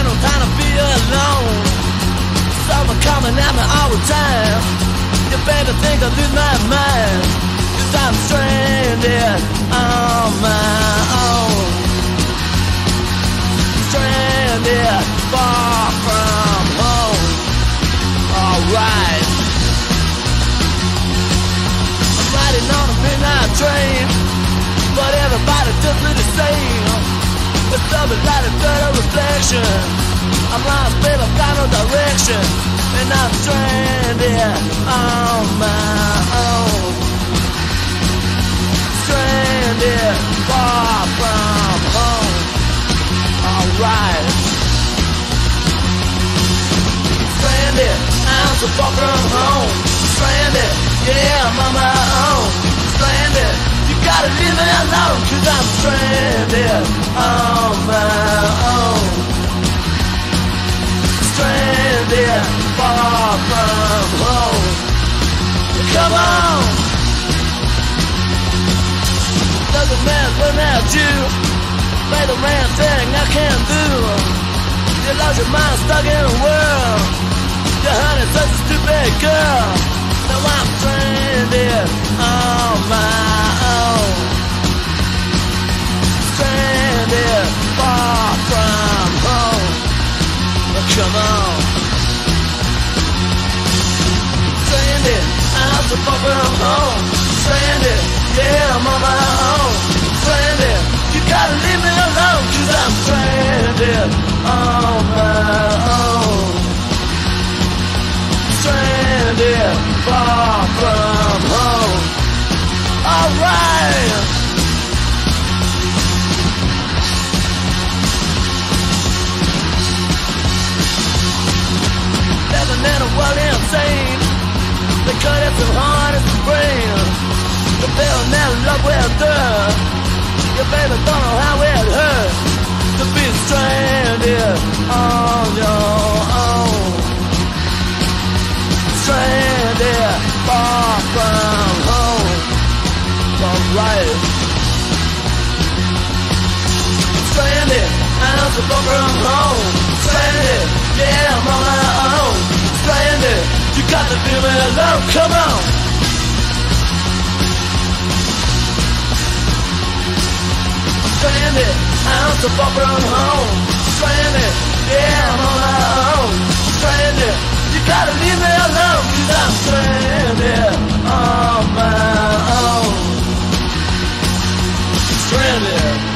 No time to be alone. Someone coming at me all the time. You better think I lose my mind. Cause I'm stranded on my own. Stranded far from home. Alright. I'm riding on a midnight train. But everybody just look the same. It's something like a dirty reflection. I'm lost, babe, I've got no direction. And I'm stranded on my own. Stranded far from home. Alright. Stranded, I'm so far from home. Stranded, yeah, I'm on my own. Stranded, gotta leave me alone, cause I'm stranded on my own. Stranded far from home. Come on! Doesn't matter what I do. Play the man thing I can do. You lost your mind stuck in a world. Your honey's such a stupid girl. Now I'm stranded on my own. Stranded far from home. Come on. Stranded, I'm so far from home. Stranded, yeah, I'm on my own. Stranded, you gotta leave me alone, cause I'm stranded on my own. Stranded far from home. Alright. Living in a world insane. They cut it so hard as the brain. The bill never love will do. Your baby don't know how it hurts to be stranded on your far from home. Alright. Stranded, I'm so far from home. Stranded, yeah, I'm on my own. Stranded, you got to leave me alone. Come on. Stranded, I'm so far from home. Stranded, yeah, I'm on my own. Stranded, gotta leave me alone, cause I'm stranded on my own. Stranded.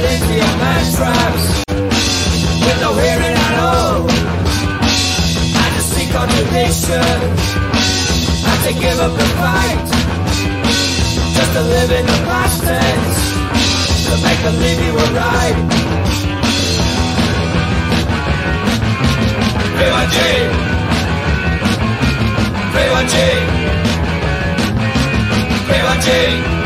validity of mass traps with no hearing at all. I just seek contradiction. I to give up the fight just to live in the past tense to make believe you were right. PYG, PYG, PYG.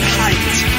height.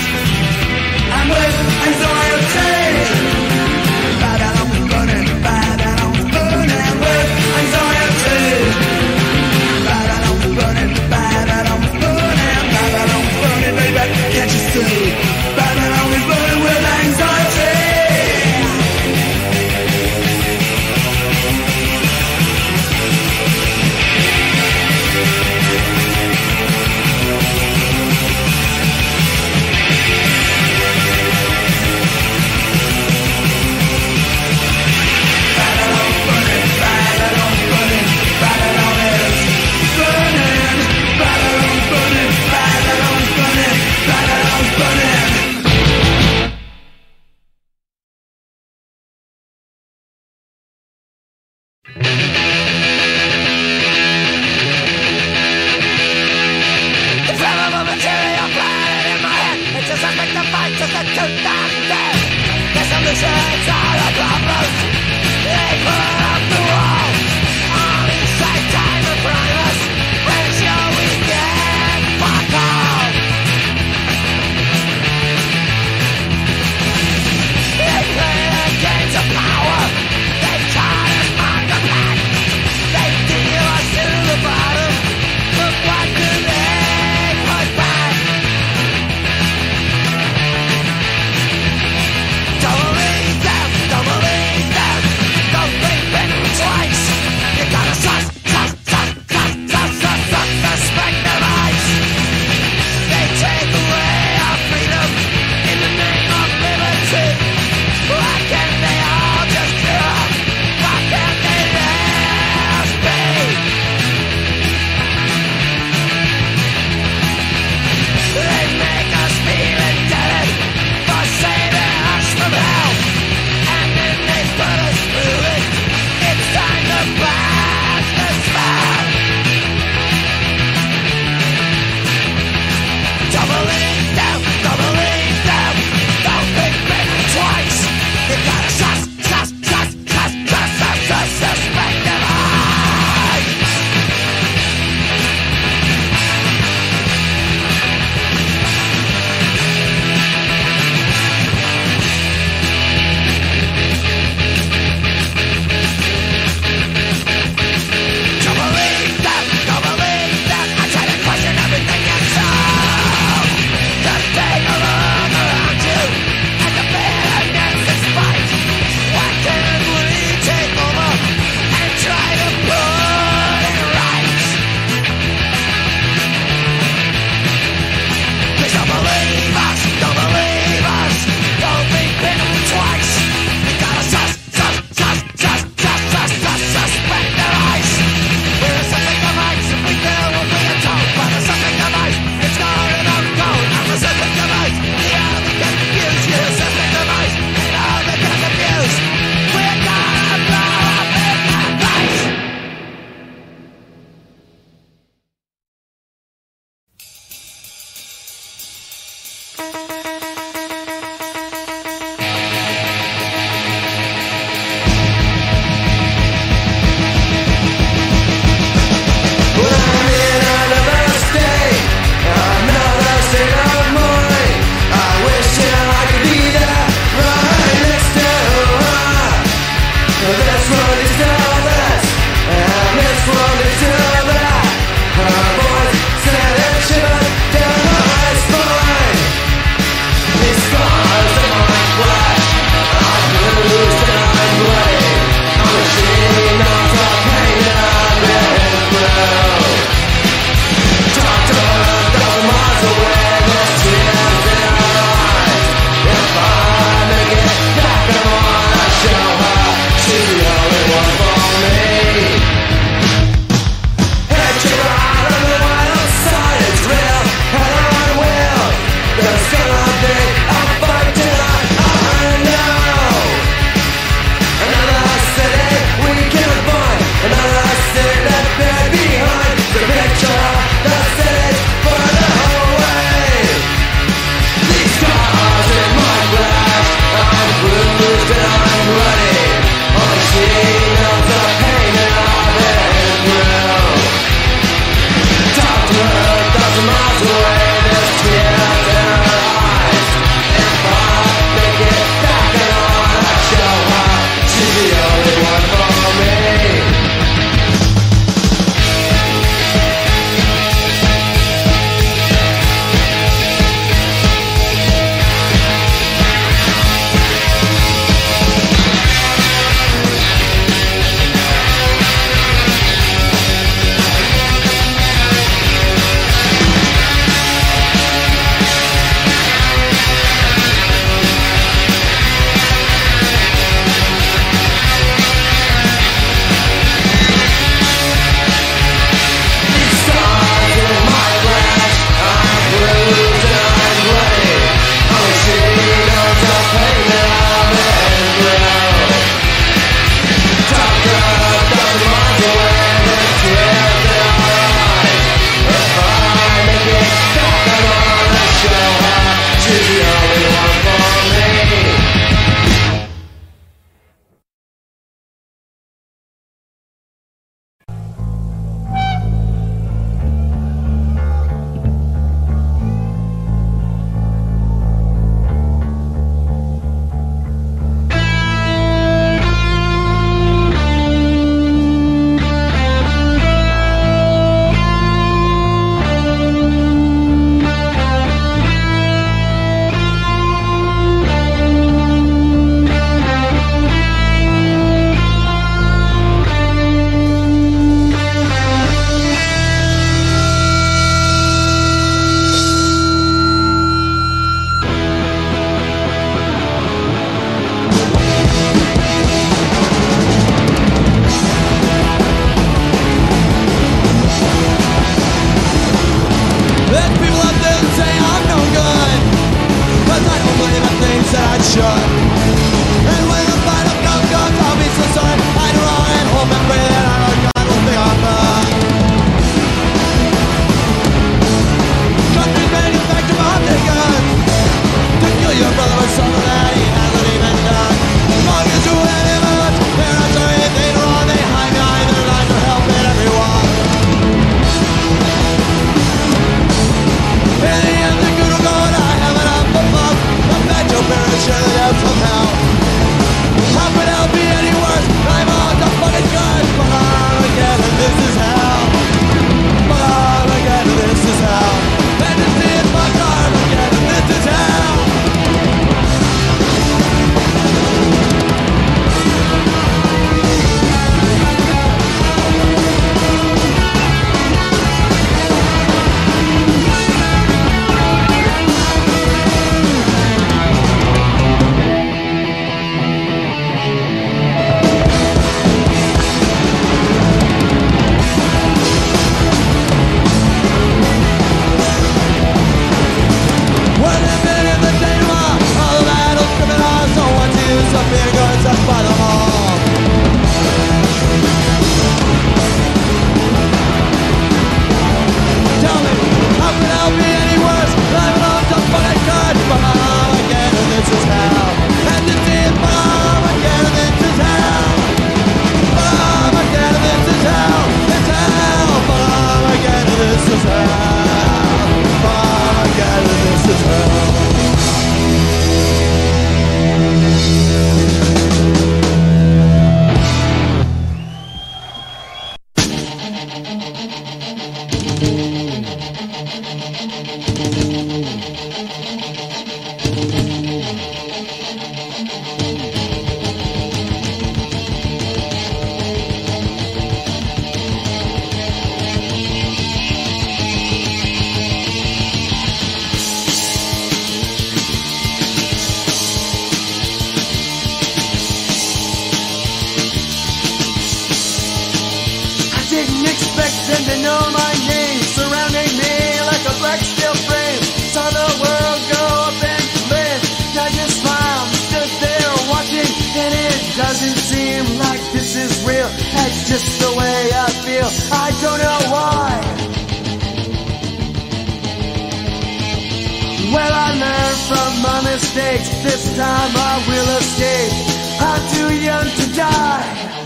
from my mistakes. This time I will escape. I'm too young to die.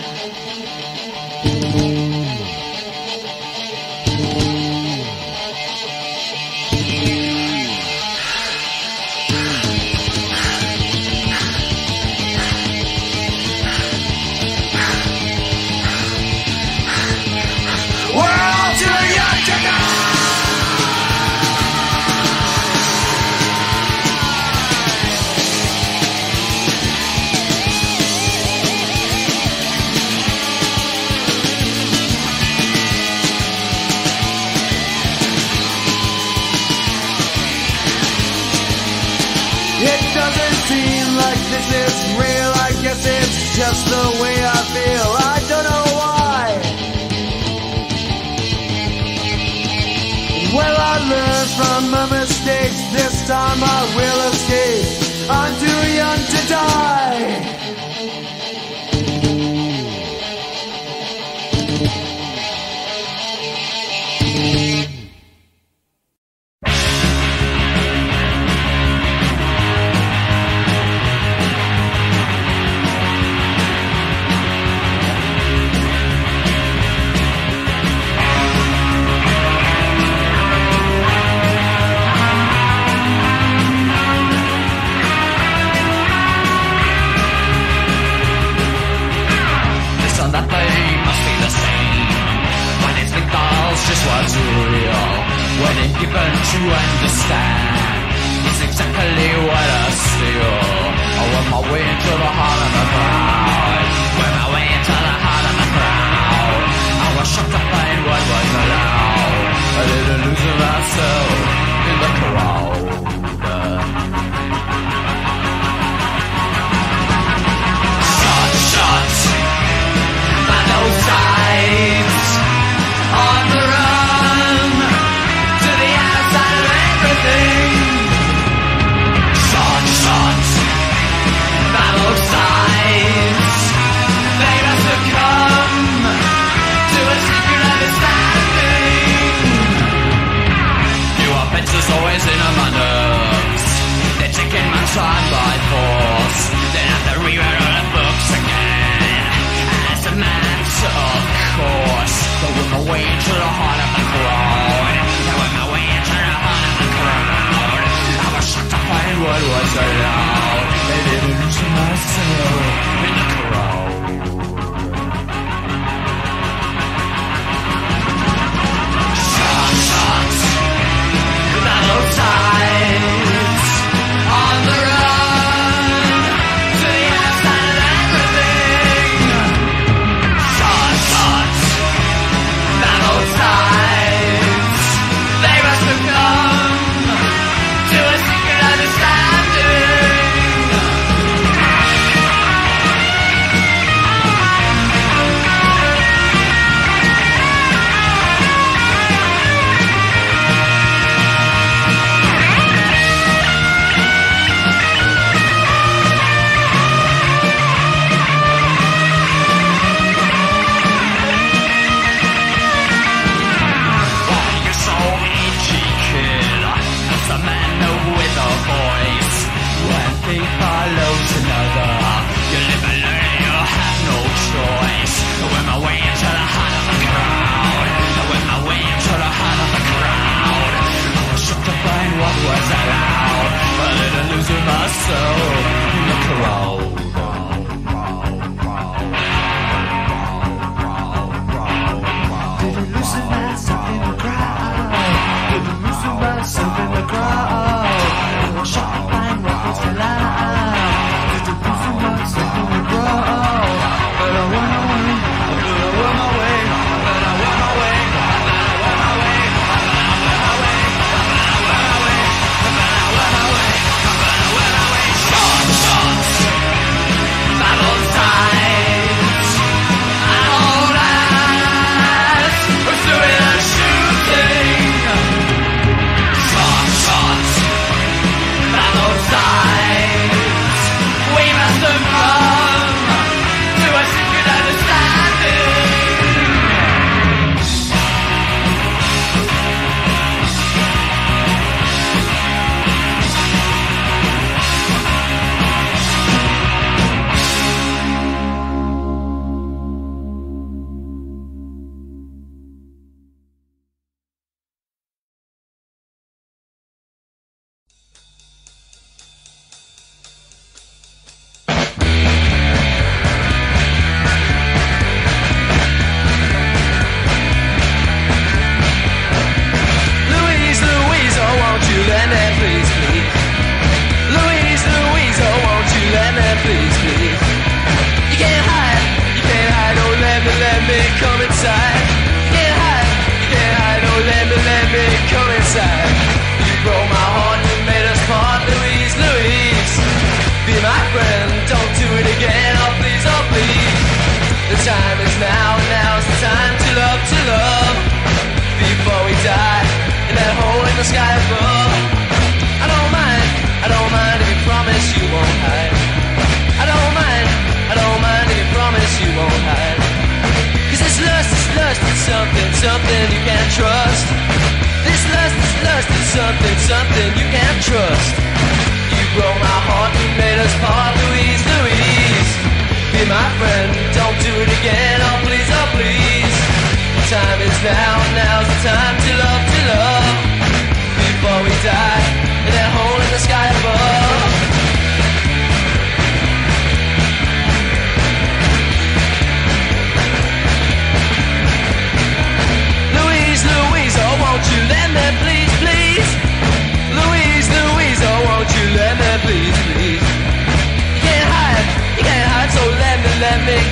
just the way I feel. I don't know why. Well, I learned from my mistakes. This time I will escape. I'm too young to die.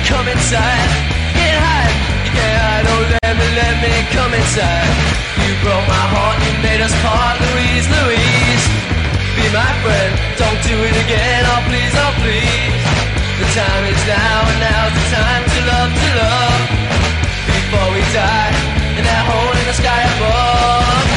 come inside. Get high, yeah, I know, let me, let me come inside. You broke my heart, you made us part, Louise, Louise. Be my friend, don't do it again, oh please, oh please. The time is now, and now's the time to love, to love. Before we die, in that hole in the sky above.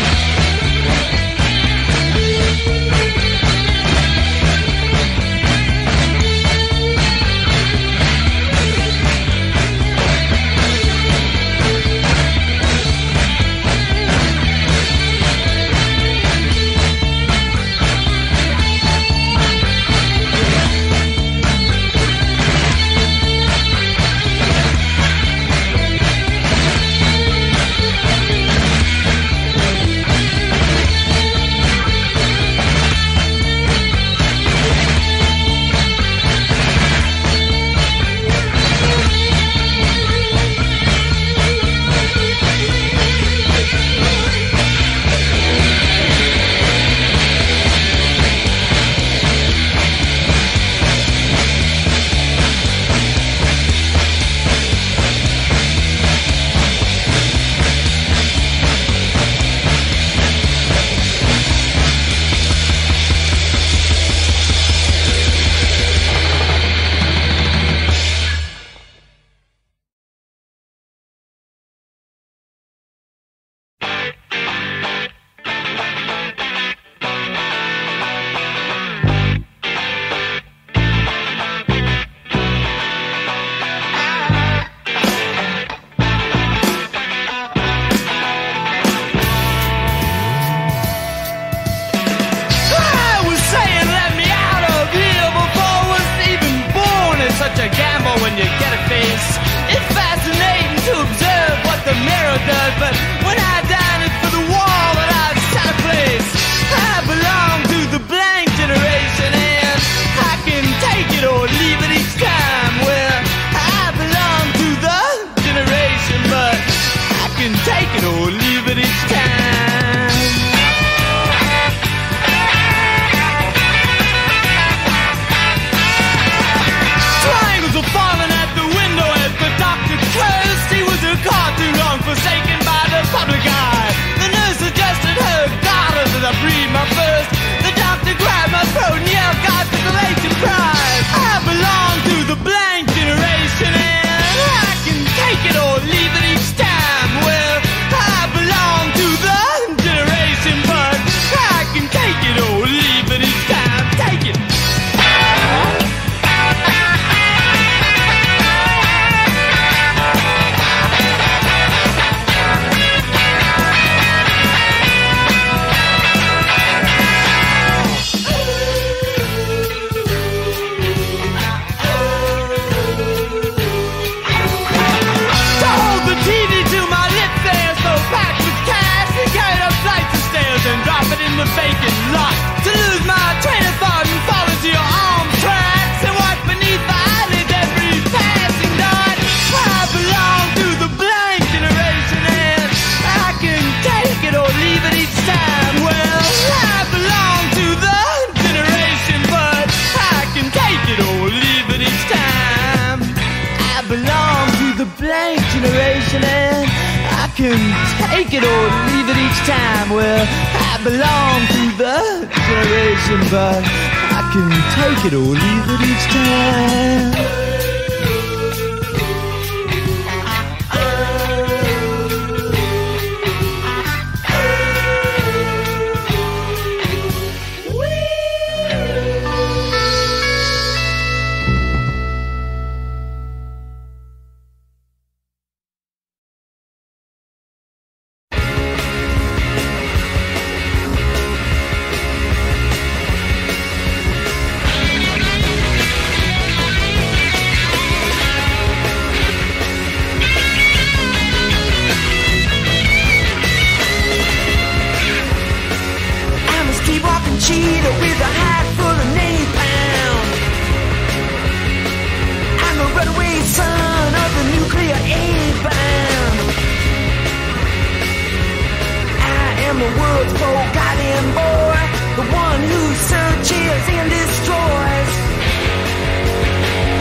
World's forgotten boy, the one who searches and destroys.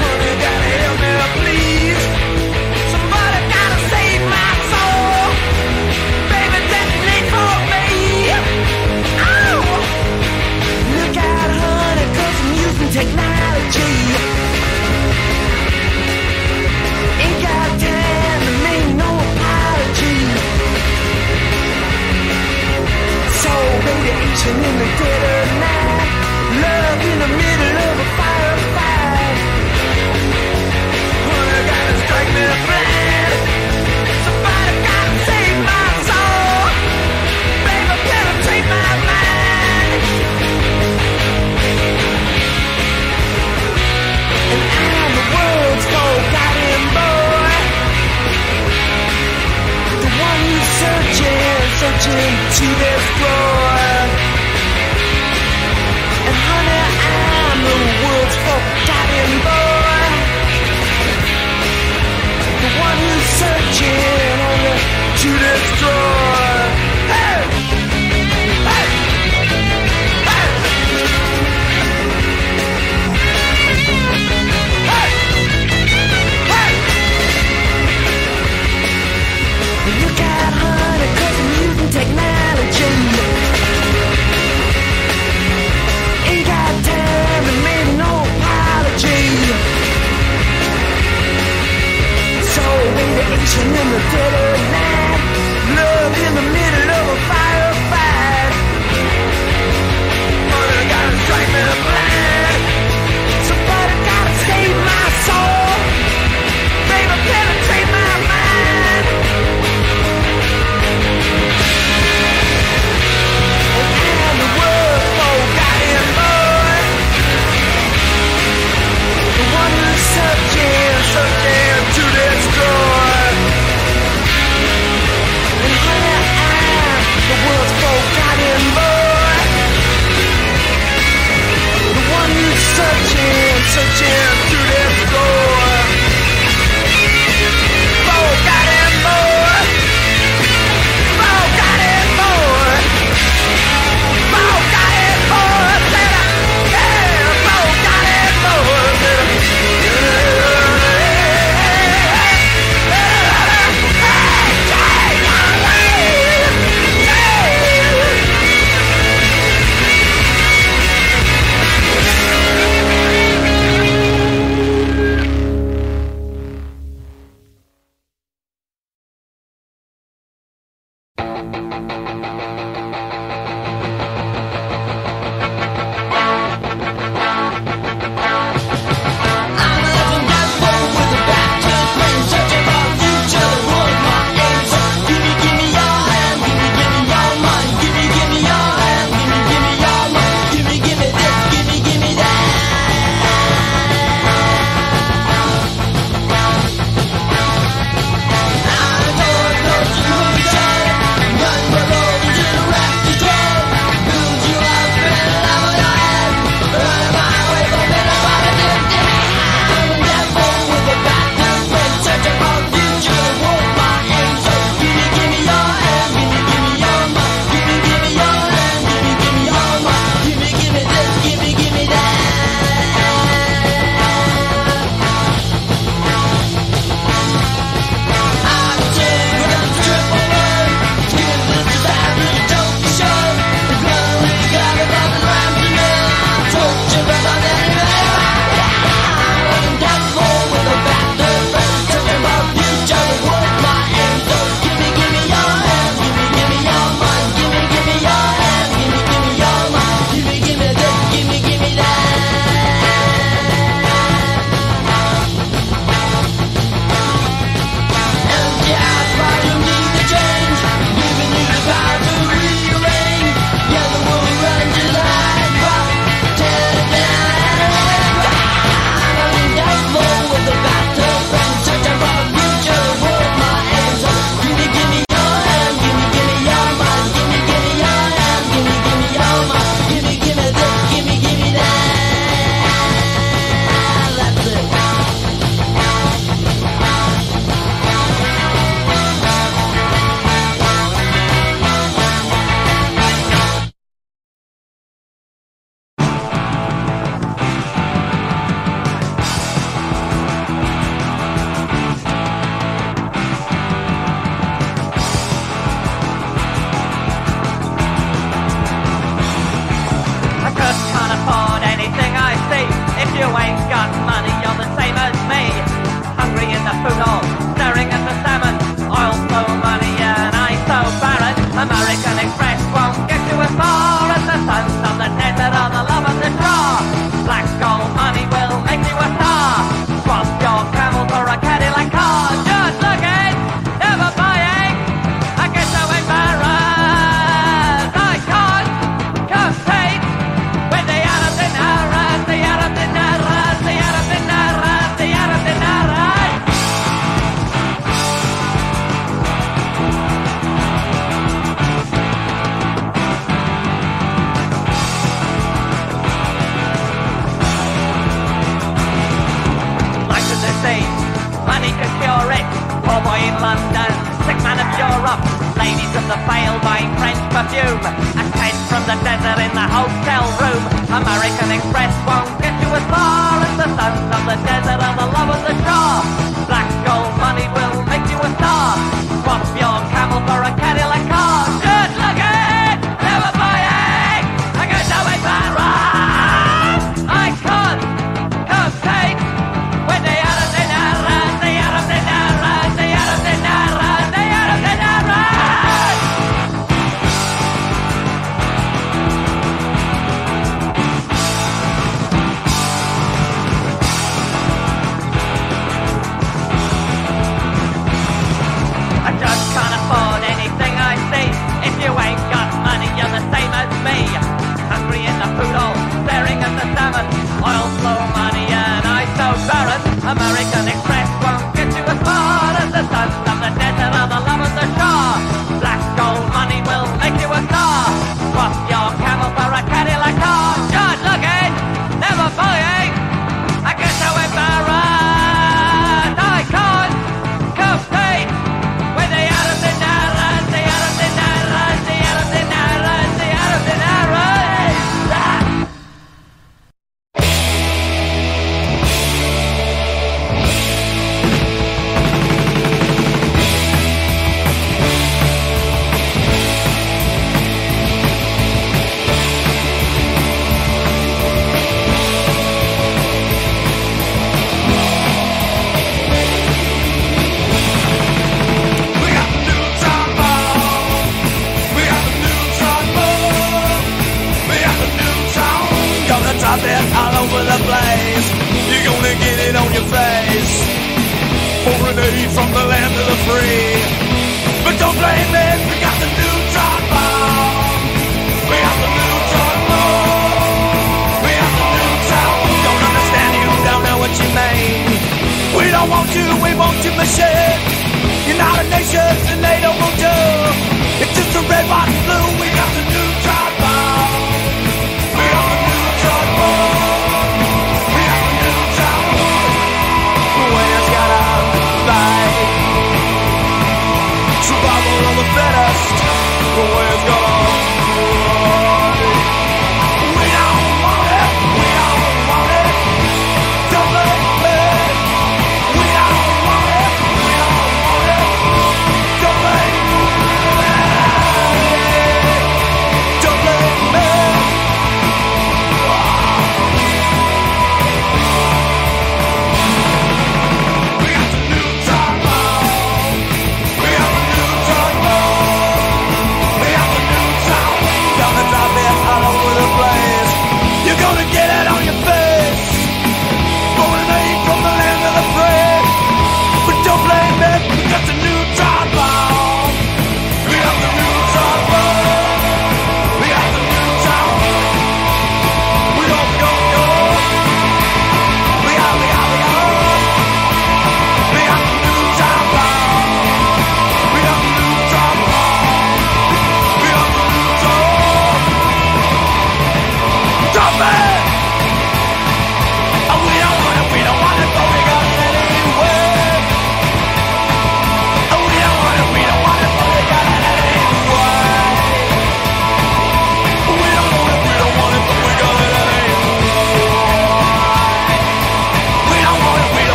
Honey, gotta help me, please. Somebody gotta save my soul. Baby, for me. Oh! Look out, I'm using technology. Radiation in the dead of night. Love in the middle of a firefight. Honey, gotta strike me blind. Somebody gotta save my soul. Baby, penetrate my mind. And I'm the world's forgotten boy. The one who's searching, searching to destroy. The world's forgotten boy. The one who's searching only to destroy. Radiation in the dead of night. Love in the middle of a firefight. Honey, gotta strike me blind. Somebody gotta save my soul. Baby, penetrate my mind. And the world's forgotten boy. The one who's searching, searching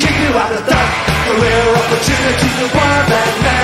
Keep you out of that career opportunities and that they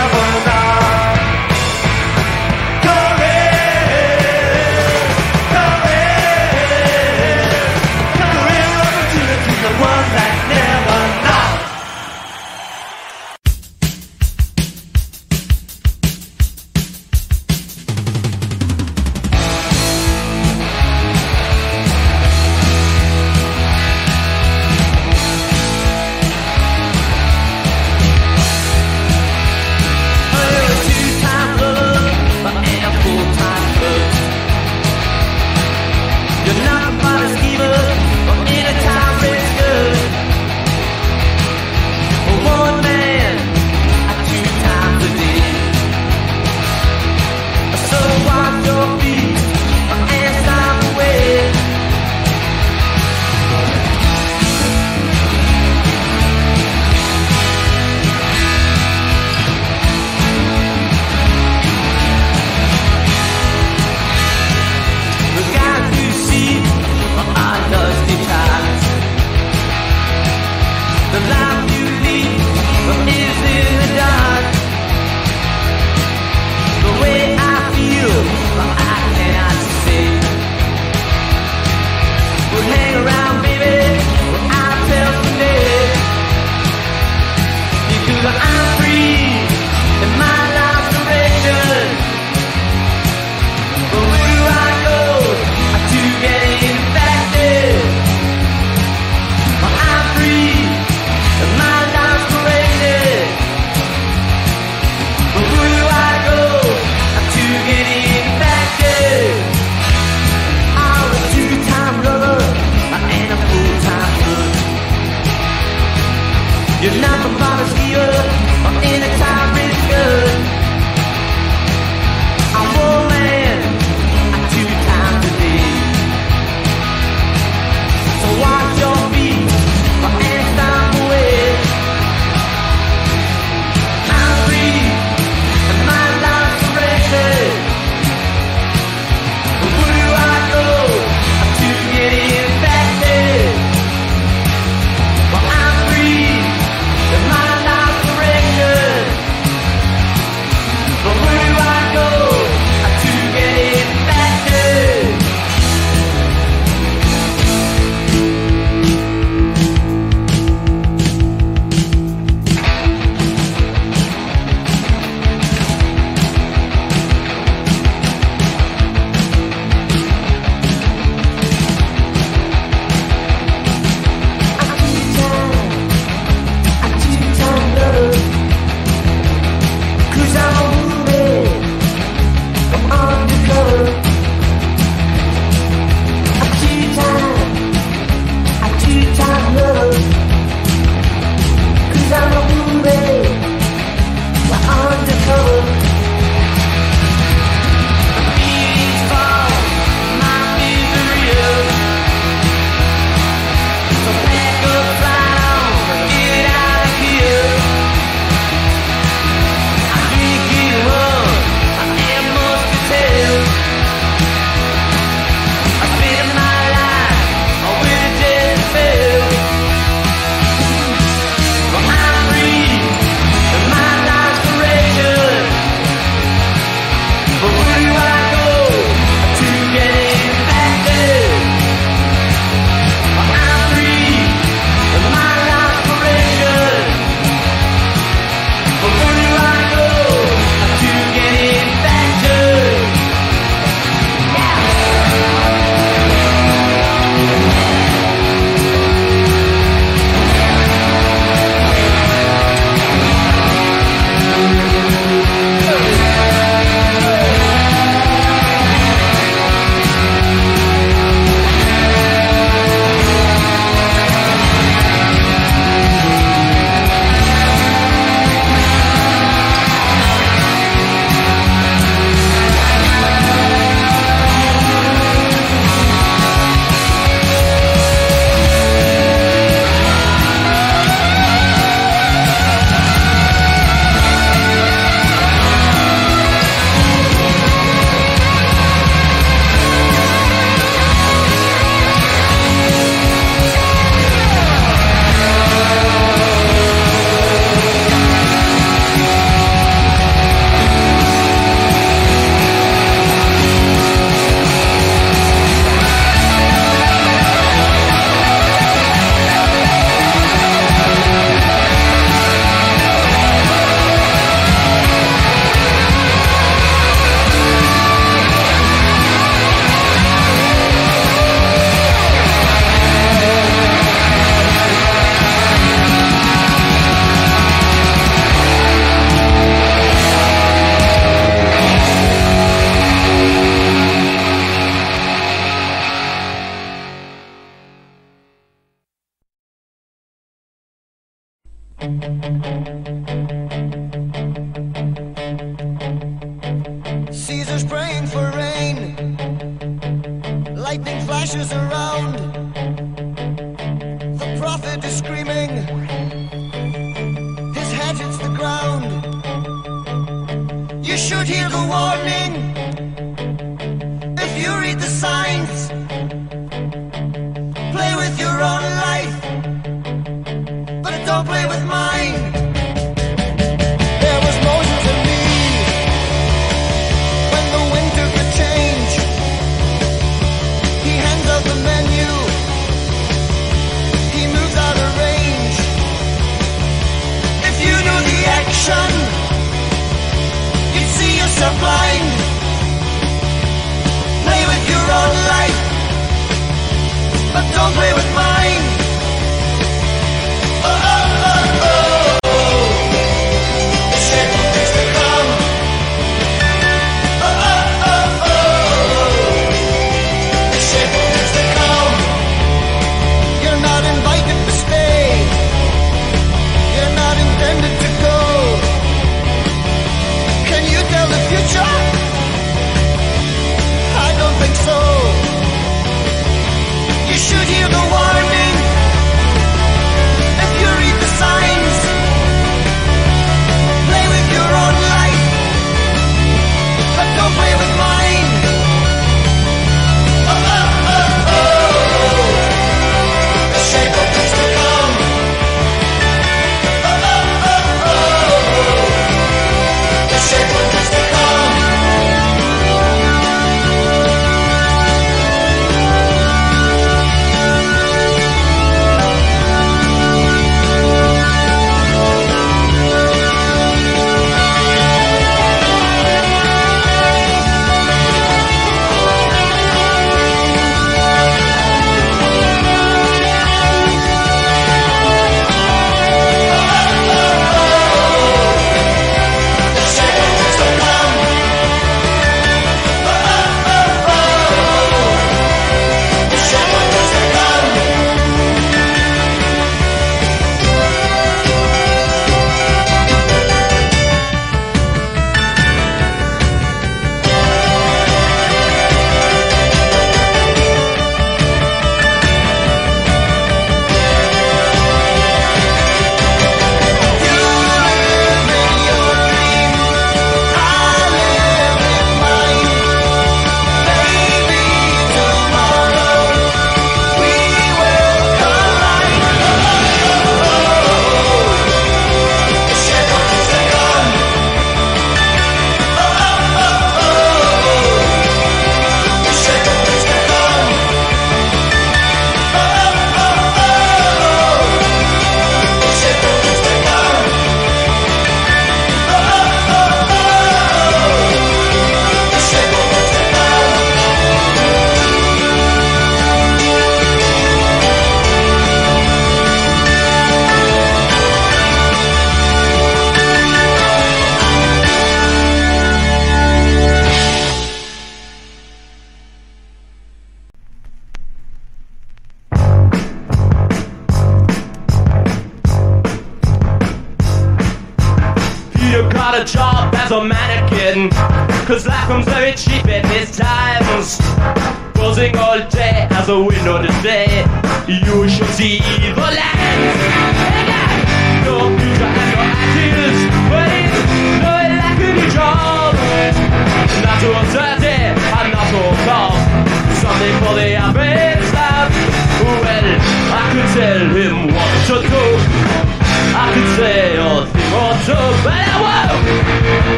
play with mine.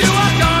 You are